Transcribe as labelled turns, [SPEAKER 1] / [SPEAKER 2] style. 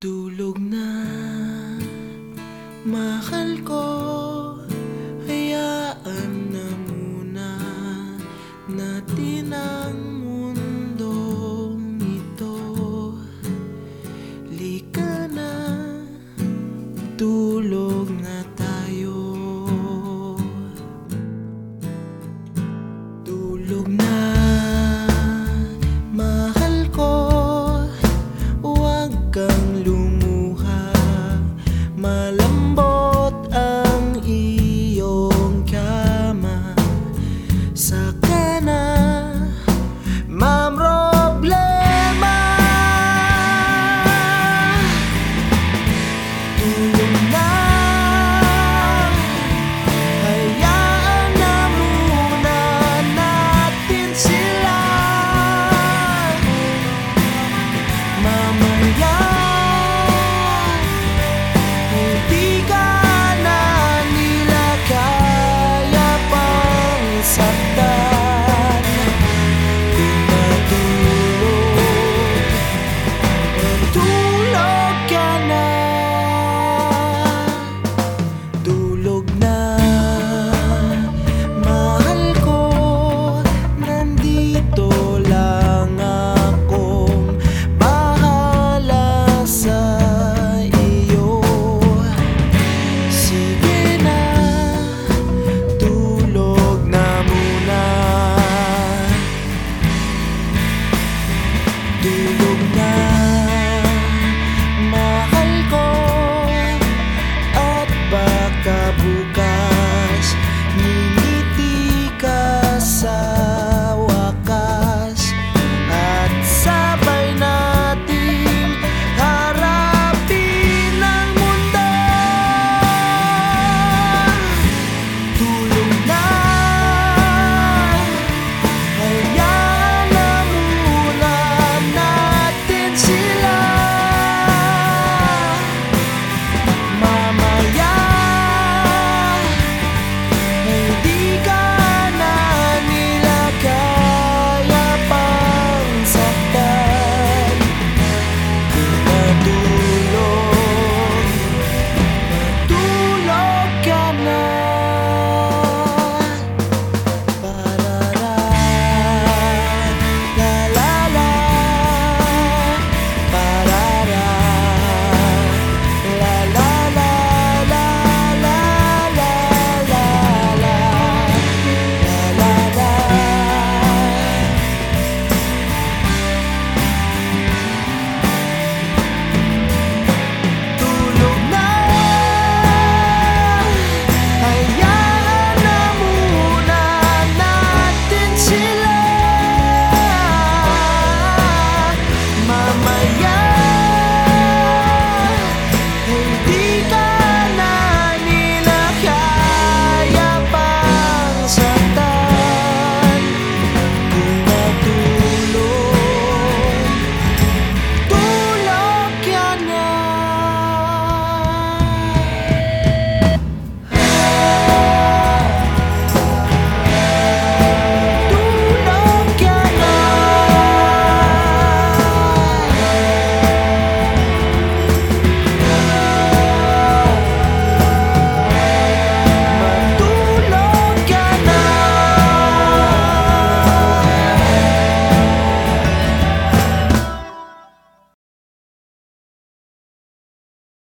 [SPEAKER 1] Tulog na, mahal ko. Hayaan na muna natin ang mundong ito. Lika na, tulog na tayo. Tulog na,